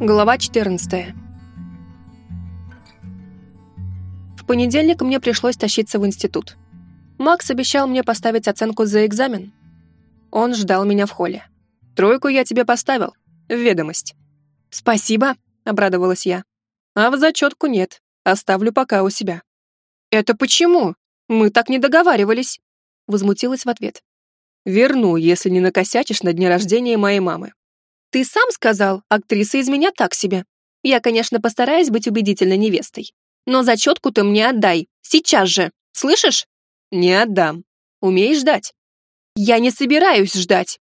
Глава 14. В понедельник мне пришлось тащиться в институт. Макс обещал мне поставить оценку за экзамен. Он ждал меня в холле. «Тройку я тебе поставил. В ведомость». «Спасибо», — обрадовалась я. «А в зачетку нет. Оставлю пока у себя». «Это почему? Мы так не договаривались», — возмутилась в ответ. «Верну, если не накосячишь на дне рождения моей мамы. Ты сам сказал, актриса из меня так себе. Я, конечно, постараюсь быть убедительной невестой. Но зачетку ты мне отдай. Сейчас же. Слышишь? Не отдам. Умеешь ждать? Я не собираюсь ждать.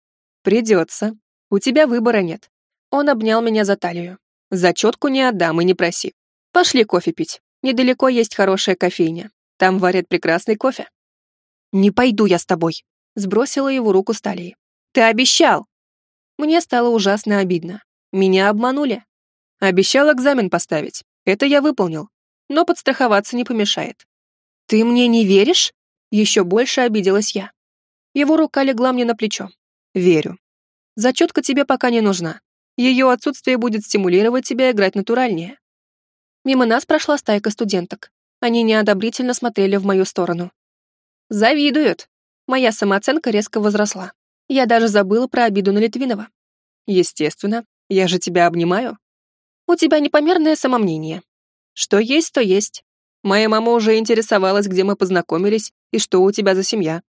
Придется. У тебя выбора нет. Он обнял меня за талию. Зачетку не отдам и не проси. Пошли кофе пить. Недалеко есть хорошая кофейня. Там варят прекрасный кофе. Не пойду я с тобой. Сбросила его руку с талии. Ты обещал. Мне стало ужасно обидно. Меня обманули. Обещал экзамен поставить. Это я выполнил. Но подстраховаться не помешает. «Ты мне не веришь?» Еще больше обиделась я. Его рука легла мне на плечо. «Верю. Зачетка тебе пока не нужна. Ее отсутствие будет стимулировать тебя играть натуральнее». Мимо нас прошла стайка студенток. Они неодобрительно смотрели в мою сторону. «Завидуют». Моя самооценка резко возросла. Я даже забыла про обиду на Литвинова. Естественно, я же тебя обнимаю. У тебя непомерное самомнение. Что есть, то есть. Моя мама уже интересовалась, где мы познакомились и что у тебя за семья.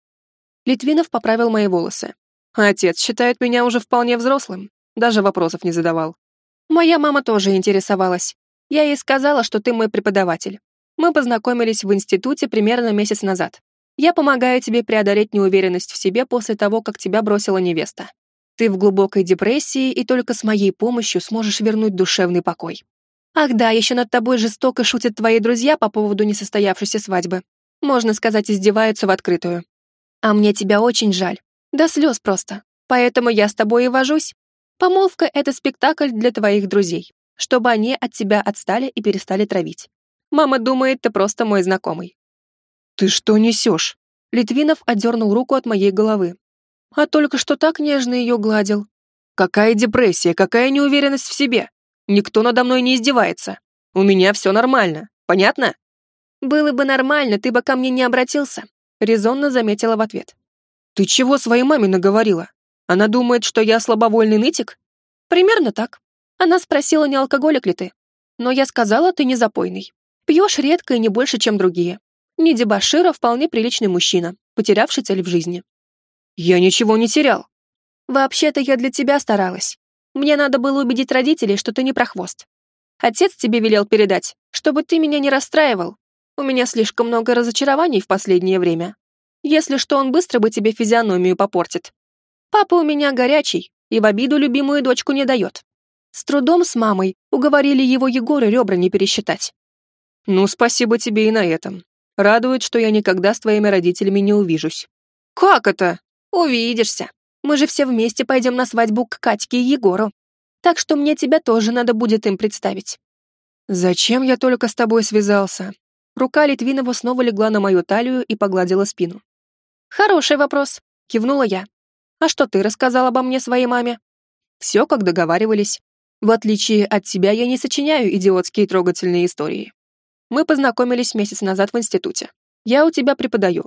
Литвинов поправил мои волосы. Отец считает меня уже вполне взрослым, даже вопросов не задавал. Моя мама тоже интересовалась. Я ей сказала, что ты мой преподаватель. Мы познакомились в институте примерно месяц назад. Я помогаю тебе преодолеть неуверенность в себе после того, как тебя бросила невеста. Ты в глубокой депрессии, и только с моей помощью сможешь вернуть душевный покой. Ах да, еще над тобой жестоко шутят твои друзья по поводу несостоявшейся свадьбы. Можно сказать, издеваются в открытую. А мне тебя очень жаль. До слез просто. Поэтому я с тобой и вожусь. Помолвка — это спектакль для твоих друзей, чтобы они от тебя отстали и перестали травить. Мама думает, ты просто мой знакомый. «Ты что несешь?» Литвинов отдернул руку от моей головы. А только что так нежно ее гладил. «Какая депрессия, какая неуверенность в себе? Никто надо мной не издевается. У меня все нормально, понятно?» «Было бы нормально, ты бы ко мне не обратился», резонно заметила в ответ. «Ты чего своей маме наговорила? Она думает, что я слабовольный нытик?» «Примерно так. Она спросила, не алкоголик ли ты. Но я сказала, ты не запойный. Пьешь редко и не больше, чем другие. Не дебошир, а вполне приличный мужчина, потерявший цель в жизни. Я ничего не терял. Вообще-то я для тебя старалась. Мне надо было убедить родителей, что ты не прохвост. Отец тебе велел передать, чтобы ты меня не расстраивал. У меня слишком много разочарований в последнее время. Если что, он быстро бы тебе физиономию попортит. Папа у меня горячий и в обиду любимую дочку не дает. С трудом с мамой уговорили его Егора ребра не пересчитать. Ну, спасибо тебе и на этом. Радует, что я никогда с твоими родителями не увижусь. Как это? Увидишься. Мы же все вместе пойдем на свадьбу к Катьке и Егору. Так что мне тебя тоже надо будет им представить. Зачем я только с тобой связался? Рука Литвинова снова легла на мою талию и погладила спину. Хороший вопрос, кивнула я. А что ты рассказал обо мне своей маме? Все, как договаривались. В отличие от тебя, я не сочиняю идиотские трогательные истории. Мы познакомились месяц назад в институте. Я у тебя преподаю.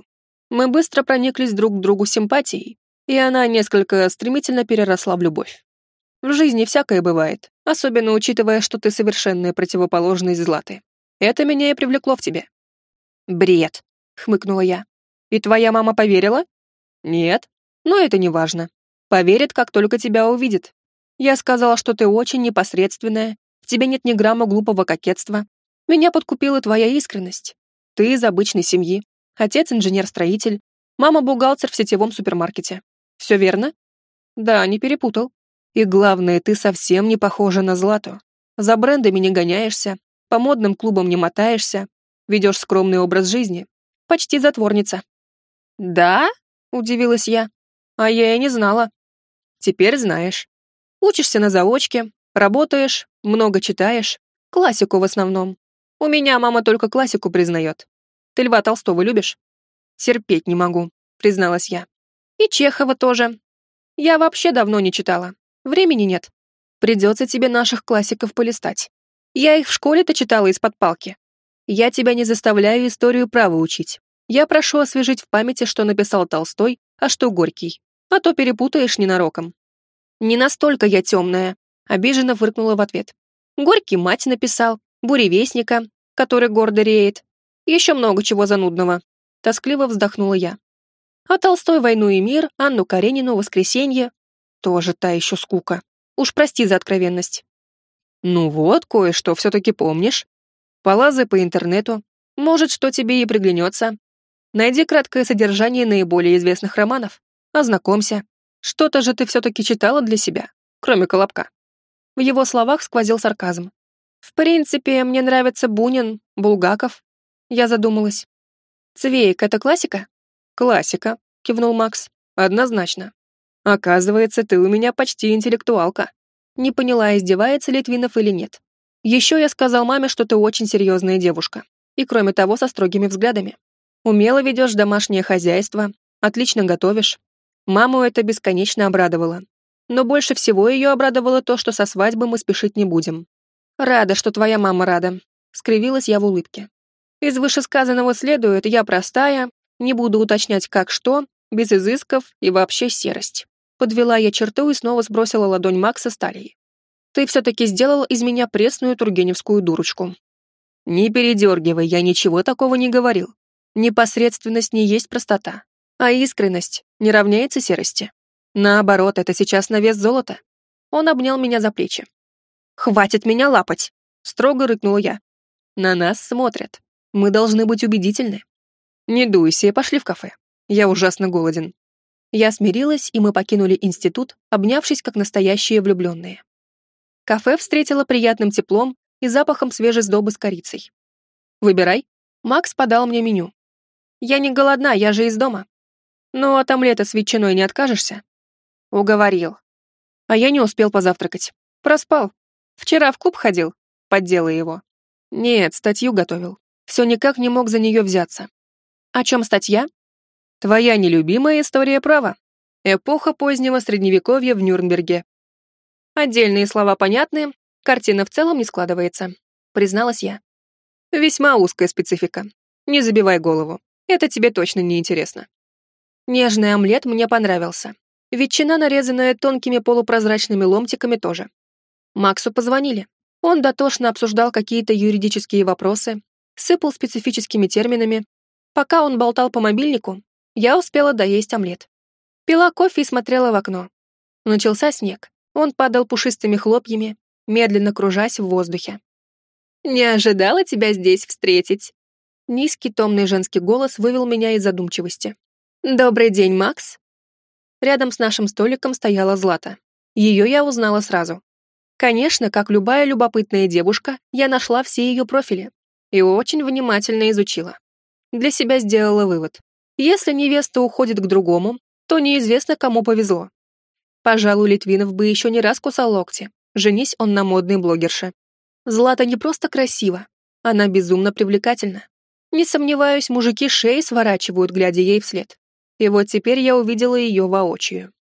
Мы быстро прониклись друг к другу симпатией, и она несколько стремительно переросла в любовь. В жизни всякое бывает, особенно учитывая, что ты совершенная противоположность Златы. Это меня и привлекло в тебе. «Бред», — хмыкнула я. «И твоя мама поверила?» «Нет, но это не важно. Поверит, как только тебя увидит. Я сказала, что ты очень непосредственная, в тебе нет ни грамма глупого кокетства, меня подкупила твоя искренность. Ты из обычной семьи. Отец инженер-строитель, мама бухгалтер в сетевом супермаркете. Все верно? Да, не перепутал. И главное, ты совсем не похожа на Злату. За брендами не гоняешься, по модным клубам не мотаешься, ведешь скромный образ жизни. Почти затворница. Да? Удивилась я. А я и не знала. Теперь знаешь. Учишься на заочке, работаешь, много читаешь, классику в основном. У меня мама только классику признает. Ты Льва Толстого любишь? Терпеть не могу, призналась я. И Чехова тоже. Я вообще давно не читала. Времени нет. Придется тебе наших классиков полистать. Я их в школе-то читала из-под палки. Я тебя не заставляю историю права учить. Я прошу освежить в памяти, что написал Толстой, а что Горький. А то перепутаешь ненароком. Не настолько я темная, обиженно фыркнула в ответ. Горький мать написал, буревестника, который гордо реет. Еще много чего занудного. Тоскливо вздохнула я. А Толстой «Войну и мир», Анну Каренину «Воскресенье». Тоже та еще скука. Уж прости за откровенность. Ну вот, кое-что все-таки помнишь. Полазай по интернету. Может, что тебе и приглянется. Найди краткое содержание наиболее известных романов. Ознакомься. Что-то же ты все-таки читала для себя, кроме Колобка. В его словах сквозил сарказм. В принципе, мне нравится Бунин, Булгаков. Я задумалась. Цвейк — это классика? «Классика», — кивнул Макс. «Однозначно. Оказывается, ты у меня почти интеллектуалка». Не поняла, издевается Литвинов или нет. Еще я сказал маме, что ты очень серьезная девушка. И кроме того, со строгими взглядами. Умело ведешь домашнее хозяйство, отлично готовишь. Маму это бесконечно обрадовало. Но больше всего ее обрадовало то, что со свадьбы мы спешить не будем. «Рада, что твоя мама рада», — скривилась я в улыбке. «Из вышесказанного следует, я простая, не буду уточнять, как что, без изысков и вообще серость. Подвела я черту и снова сбросила ладонь Макса с талии. Ты все-таки сделал из меня пресную тургеневскую дурочку. Не передергивай, я ничего такого не говорил. Непосредственность не есть простота, а искренность не равняется серости. Наоборот, это сейчас на вес золота. Он обнял меня за плечи. «Хватит меня лапать!» — строго рыкнула я. «На нас смотрят. Мы должны быть убедительны. «Не дуйся, пошли в кафе. Я ужасно голоден». Я смирилась, и мы покинули институт, обнявшись как настоящие влюбленные. Кафе встретило приятным теплом и запахом свежей сдобы с корицей. «Выбирай». Макс подал мне меню. «Я не голодна, я же из дома». «Ну, от омлета с ветчиной не откажешься?» Уговорил. А я не успел позавтракать. Проспал. Вчера в клуб ходил, подделай его. Нет, статью готовил. Все никак не мог за нее взяться. О чем статья? Твоя нелюбимая история права. Эпоха позднего средневековья в Нюрнберге. Отдельные слова понятны, картина в целом не складывается, призналась я. Весьма узкая специфика. Не забивай голову. Это тебе точно не интересно. Нежный омлет мне понравился. Ветчина, нарезанная тонкими полупрозрачными ломтиками, тоже. Максу позвонили. Он дотошно обсуждал какие-то юридические вопросы, сыпал специфическими терминами, Пока он болтал по мобильнику, я успела доесть омлет. Пила кофе и смотрела в окно. Начался снег. Он падал пушистыми хлопьями, медленно кружась в воздухе. «Не ожидала тебя здесь встретить!» Низкий томный женский голос вывел меня из задумчивости. «Добрый день, Макс!» Рядом с нашим столиком стояла Злата. Ее я узнала сразу. Конечно, как любая любопытная девушка, я нашла все ее профили и очень внимательно изучила. Для себя сделала вывод. Если невеста уходит к другому, то неизвестно, кому повезло. Пожалуй, Литвинов бы еще не раз кусал локти. Женись он на модной блогерше. Злата не просто красива, она безумно привлекательна. Не сомневаюсь, мужики шеи сворачивают, глядя ей вслед. И вот теперь я увидела ее воочию.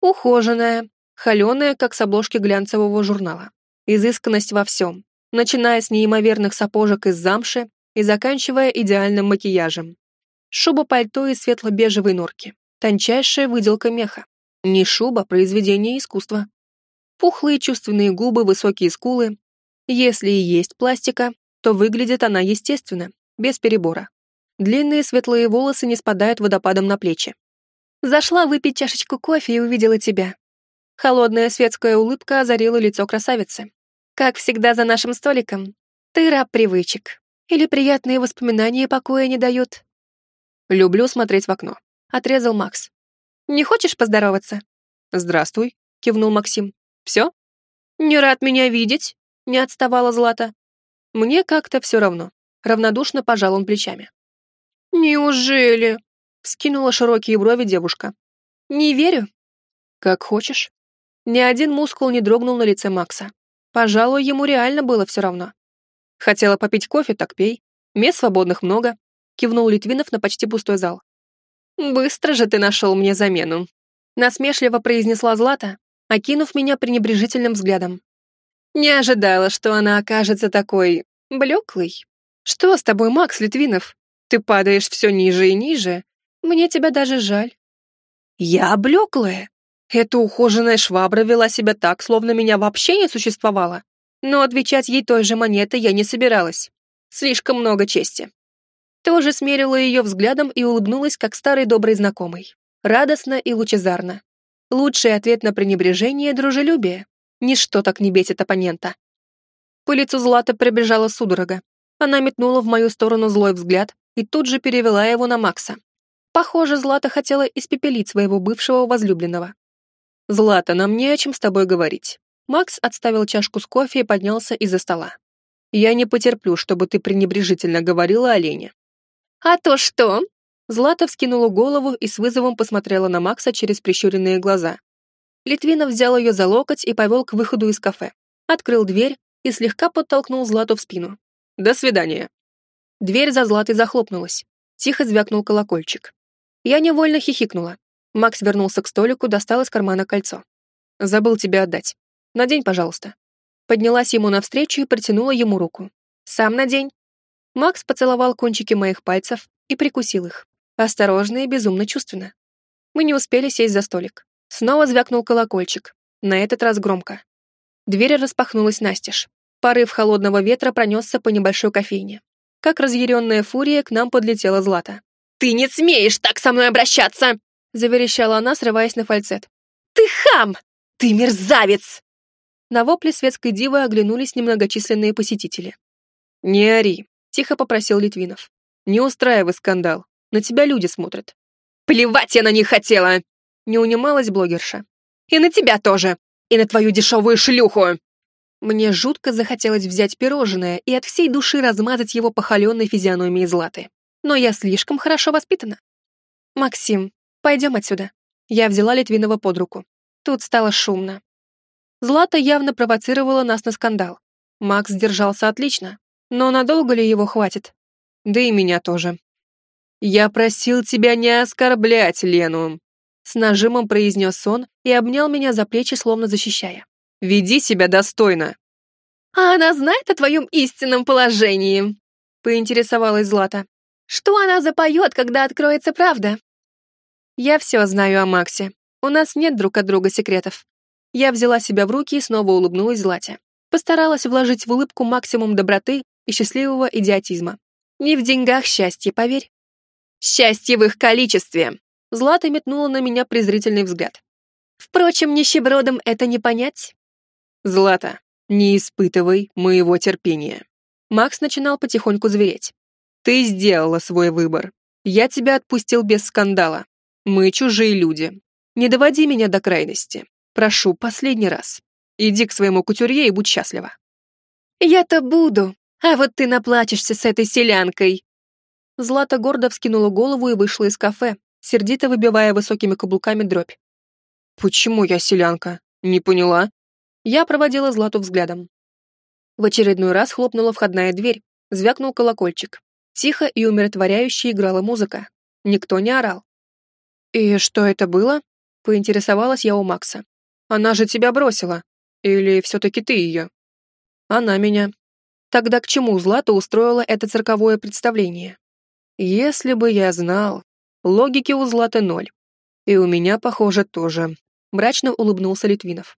Ухоженная, холеная, как с обложки глянцевого журнала. Изысканность во всем, начиная с неимоверных сапожек из замши и заканчивая идеальным макияжем. Шуба-пальто из светло-бежевой норки, тончайшая выделка меха. Не шуба, произведение искусства. Пухлые чувственные губы, высокие скулы. Если и есть пластика, то выглядит она естественно, без перебора. Длинные светлые волосы не спадают водопадом на плечи. Зашла выпить чашечку кофе и увидела тебя. Холодная светская улыбка озарила лицо красавицы. Как всегда за нашим столиком. Ты раб привычек. Или приятные воспоминания покоя не дают? Люблю смотреть в окно. Отрезал Макс. Не хочешь поздороваться? Здравствуй, кивнул Максим. Все? Не рад меня видеть? Не отставала Злата. Мне как-то все равно. Равнодушно пожал он плечами. Неужели? Скинула широкие брови девушка. Не верю. Как хочешь. Ни один мускул не дрогнул на лице Макса. Пожалуй, ему реально было все равно. Хотела попить кофе, так пей. Мест свободных много. Кивнул Литвинов на почти пустой зал. Быстро же ты нашел мне замену. Насмешливо произнесла Злата, окинув меня пренебрежительным взглядом. Не ожидала, что она окажется такой... блеклой. Что с тобой, Макс Литвинов? Ты падаешь все ниже и ниже. Мне тебя даже жаль. Я блеклая? Эта ухоженная швабра вела себя так, словно меня вообще не существовало. Но отвечать ей той же монетой я не собиралась. Слишком много чести. Тоже смерила ее взглядом и улыбнулась, как старый добрый знакомый. Радостно и лучезарно. Лучший ответ на пренебрежение — дружелюбие. Ничто так не бесит оппонента. По лицу Злата прибежала судорога. Она метнула в мою сторону злой взгляд и тут же перевела его на Макса. Похоже, Злата хотела испепелить своего бывшего возлюбленного. «Злата, нам не о чем с тобой говорить». Макс отставил чашку с кофе и поднялся из-за стола. «Я не потерплю, чтобы ты пренебрежительно говорила о Лене». «А то что?» Злата вскинула голову и с вызовом посмотрела на Макса через прищуренные глаза. Литвинов взял ее за локоть и повел к выходу из кафе. Открыл дверь и слегка подтолкнул Злату в спину. «До свидания». Дверь за Златой захлопнулась. Тихо звякнул колокольчик. Я невольно хихикнула. Макс вернулся к столику, достал из кармана кольцо. «Забыл тебе отдать. Надень, пожалуйста». Поднялась ему навстречу и протянула ему руку. «Сам надень». Макс поцеловал кончики моих пальцев и прикусил их. Осторожно и безумно чувственно. Мы не успели сесть за столик. Снова звякнул колокольчик. На этот раз громко. Дверь распахнулась настежь. Порыв холодного ветра пронесся по небольшой кофейне. Как разъяренная фурия к нам подлетела Злата. «Ты не смеешь так со мной обращаться!» Заверещала она, срываясь на фальцет. «Ты хам! Ты мерзавец!» На вопли светской дивы оглянулись немногочисленные посетители. «Не ори», — тихо попросил Литвинов. «Не устраивай скандал. На тебя люди смотрят». «Плевать я на них хотела!» Не унималась блогерша. «И на тебя тоже! И на твою дешевую шлюху!» Мне жутко захотелось взять пирожное и от всей души размазать его по холеной физиономии Златы. Но я слишком хорошо воспитана. «Максим, пойдем отсюда». Я взяла Литвинова под руку. Тут стало шумно. Злата явно провоцировала нас на скандал. Макс держался отлично, но надолго ли его хватит? Да и меня тоже. «Я просил тебя не оскорблять Лену», — с нажимом произнес он и обнял меня за плечи, словно защищая. «Веди себя достойно». «А она знает о твоем истинном положении?» — поинтересовалась Злата. «Что она запоет, когда откроется правда?» «Я все знаю о Максе. У нас нет друг от друга секретов». Я взяла себя в руки и снова улыбнулась Злате. Постаралась вложить в улыбку максимум доброты и счастливого идиотизма. Не в деньгах счастье, поверь. Счастье в их количестве!» Злата метнула на меня презрительный взгляд. «Впрочем, нищебродам это не понять». «Злата, не испытывай моего терпения». Макс начинал потихоньку звереть. «Ты сделала свой выбор. Я тебя отпустил без скандала. Мы чужие люди. Не доводи меня до крайности. Прошу, последний раз. Иди к своему кутюрье и будь счастлива». «Я-то буду, а вот ты наплачешься с этой селянкой», Злата гордо вскинула голову и вышла из кафе, сердито выбивая высокими каблуками дробь. «Почему я селянка? Не поняла?» Я проводила Злату взглядом. В очередной раз хлопнула входная дверь, звякнул колокольчик. Тихо и умиротворяюще играла музыка. Никто не орал. «И что это было?» — поинтересовалась я у Макса. «Она же тебя бросила. Или все-таки ты ее?» «Она меня». Тогда к чему Злата устроила это цирковое представление? Если бы я знал. Логики у Златы ноль. И у меня, похоже, тоже. Мрачно улыбнулся Литвинов.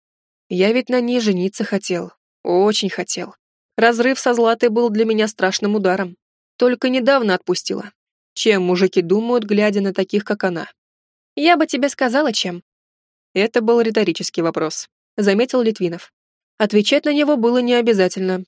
Я ведь на ней жениться хотел. Очень хотел. Разрыв со Златой был для меня страшным ударом. Только недавно отпустила. Чем мужики думают, глядя на таких, как она? Я бы тебе сказала, чем. Это был риторический вопрос, заметил Литвинов. Отвечать на него было не обязательно,